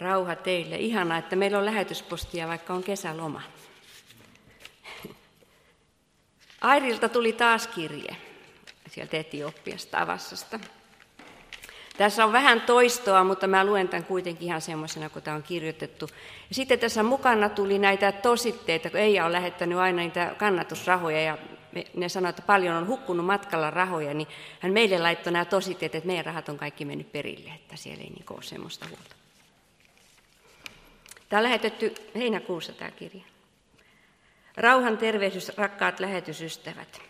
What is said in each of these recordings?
Rauha teille. Ihanaa, että meillä on lähetyspostia, vaikka on kesäloma. Airilta tuli taas kirje sieltä Etioppiasta, Avassasta. Tässä on vähän toistoa, mutta mä luen tämän kuitenkin ihan semmoisena, kun tämä on kirjoitettu. Ja sitten tässä mukana tuli näitä tositteita, kun Eija on lähettänyt aina niitä kannatusrahoja ja ne sanoi, että paljon on hukkunut matkalla rahoja, niin hän meille laittoi nämä tositteet, että meidän rahat on kaikki mennyt perille, että siellä ei niin ole semmoista huolta. Tämä on lähetetty heinäkuussa tämä kirja. Rauhan tervehdys, rakkaat lähetysystävät.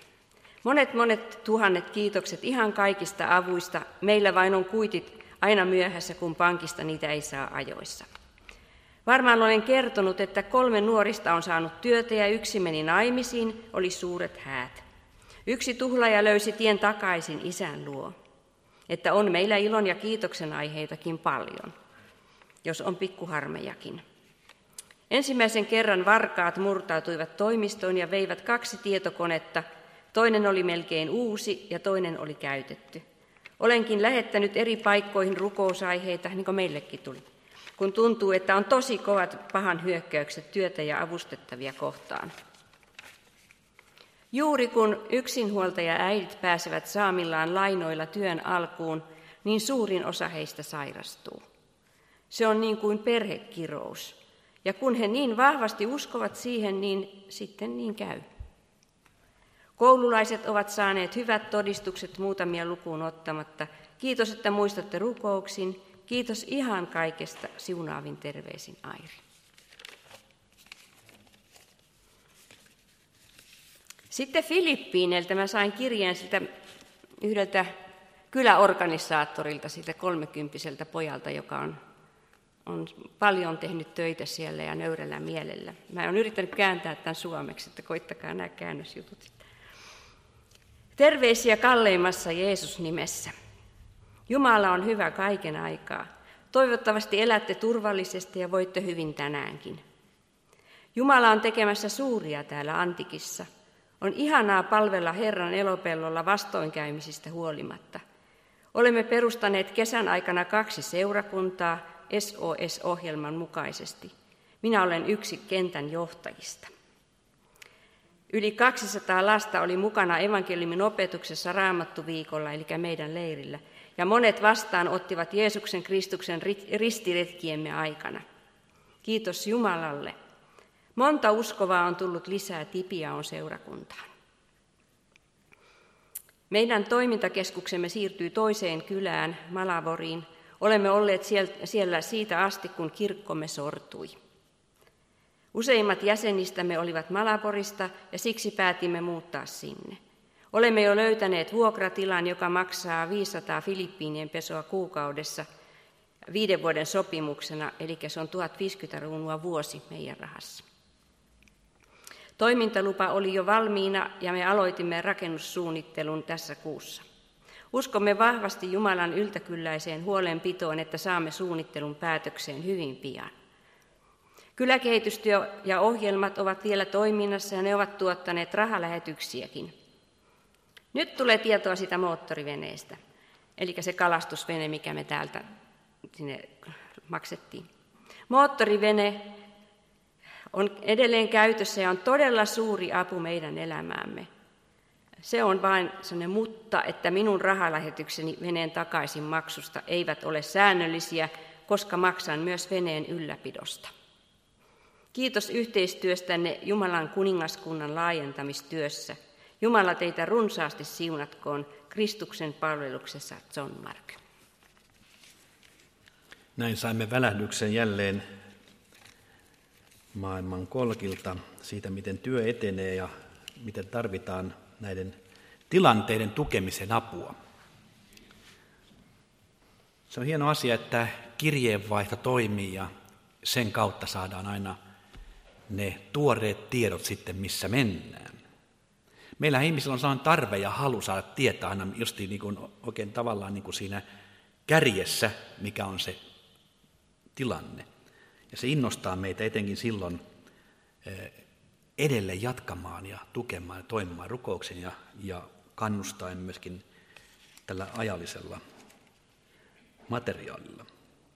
Monet monet tuhannet kiitokset ihan kaikista avuista. Meillä vain on kuitit aina myöhässä, kun pankista niitä ei saa ajoissa. Varmaan olen kertonut, että kolme nuorista on saanut työtä ja yksi meni naimisiin, oli suuret häät. Yksi tuhlaja löysi tien takaisin isän luo. Että on meillä ilon ja kiitoksen aiheitakin paljon, jos on pikkuharmejakin. Ensimmäisen kerran varkaat murtautuivat toimistoon ja veivät kaksi tietokonetta. Toinen oli melkein uusi ja toinen oli käytetty. Olenkin lähettänyt eri paikkoihin rukousaiheita, niin kuin meillekin tuli, kun tuntuu, että on tosi kovat pahan hyökkäykset työtä ja avustettavia kohtaan. Juuri kun yksinhuoltaja äidit pääsevät saamillaan lainoilla työn alkuun, niin suurin osa heistä sairastuu. Se on niin kuin perhekirous. Ja kun he niin vahvasti uskovat siihen, niin sitten niin käy. Koululaiset ovat saaneet hyvät todistukset muutamia lukuun ottamatta. Kiitos, että muistatte rukouksin. Kiitos ihan kaikesta. Siunaavin terveisin Airi. Sitten Filippiineiltä mä sain kirjeen siltä yhdeltä kyläorganisaattorilta, siltä kolmekymppiseltä pojalta, joka on on paljon tehnyt töitä siellä ja nöyrällä mielellä. Mä olen yrittänyt kääntää tämän suomeksi, että koittakaa nämä käännösjutut. Terveisiä kalleimmassa Jeesus nimessä. Jumala on hyvä kaiken aikaa. Toivottavasti elätte turvallisesti ja voitte hyvin tänäänkin. Jumala on tekemässä suuria täällä Antikissa. On ihanaa palvella Herran elopellolla vastoinkäymisistä huolimatta. Olemme perustaneet kesän aikana kaksi seurakuntaa, SOS-ohjelman mukaisesti. Minä olen yksi kentän johtajista. Yli 200 lasta oli mukana evankeliumin opetuksessa Raamattuviikolla, eli meidän leirillä, ja monet vastaan ottivat Jeesuksen Kristuksen ristiretkiemme aikana. Kiitos Jumalalle. Monta uskovaa on tullut lisää Tipiaon seurakuntaan. Meidän toimintakeskuksemme siirtyi toiseen kylään, Malavoriin, Olemme olleet siellä siitä asti, kun kirkkomme sortui. Useimmat jäsenistämme olivat Malaborista ja siksi päätimme muuttaa sinne. Olemme jo löytäneet vuokratilan, joka maksaa 500 Filippiinien pesoa kuukaudessa viiden vuoden sopimuksena, eli se on 1050 ruunua vuosi meidän rahassa. Toimintalupa oli jo valmiina ja me aloitimme rakennussuunnittelun tässä kuussa. Uskomme vahvasti Jumalan yltäkylläiseen huolenpitoon, että saamme suunnittelun päätökseen hyvin pian. Kyläkehitystyö ja ohjelmat ovat vielä toiminnassa ja ne ovat tuottaneet rahalähetyksiäkin. Nyt tulee tietoa sitä moottoriveneestä, eli se kalastusvene, mikä me täältä sinne maksettiin. Moottorivene on edelleen käytössä ja on todella suuri apu meidän elämäämme. Se on vain sellainen mutta, että minun rahalähetykseni veneen takaisin maksusta eivät ole säännöllisiä, koska maksan myös veneen ylläpidosta. Kiitos yhteistyöstänne Jumalan kuningaskunnan laajentamistyössä. Jumala teitä runsaasti siunatkoon Kristuksen palveluksessa John Mark. Näin saimme välähdyksen jälleen maailman kolkilta siitä, miten työ etenee ja miten tarvitaan näiden tilanteiden tukemisen apua. Se on hieno asia, että kirjeenvaihto toimii ja sen kautta saadaan aina ne tuoreet tiedot sitten, missä mennään. Meillä ihmisillä on sellainen tarve ja halu saada tietää aina justiin niin kuin, oikein tavallaan niin kuin siinä kärjessä, mikä on se tilanne. Ja se innostaa meitä etenkin silloin, eh, edelleen jatkamaan ja tukemaan ja toimimaan rukouksen ja, ja kannustaen myöskin tällä ajallisella materiaalilla.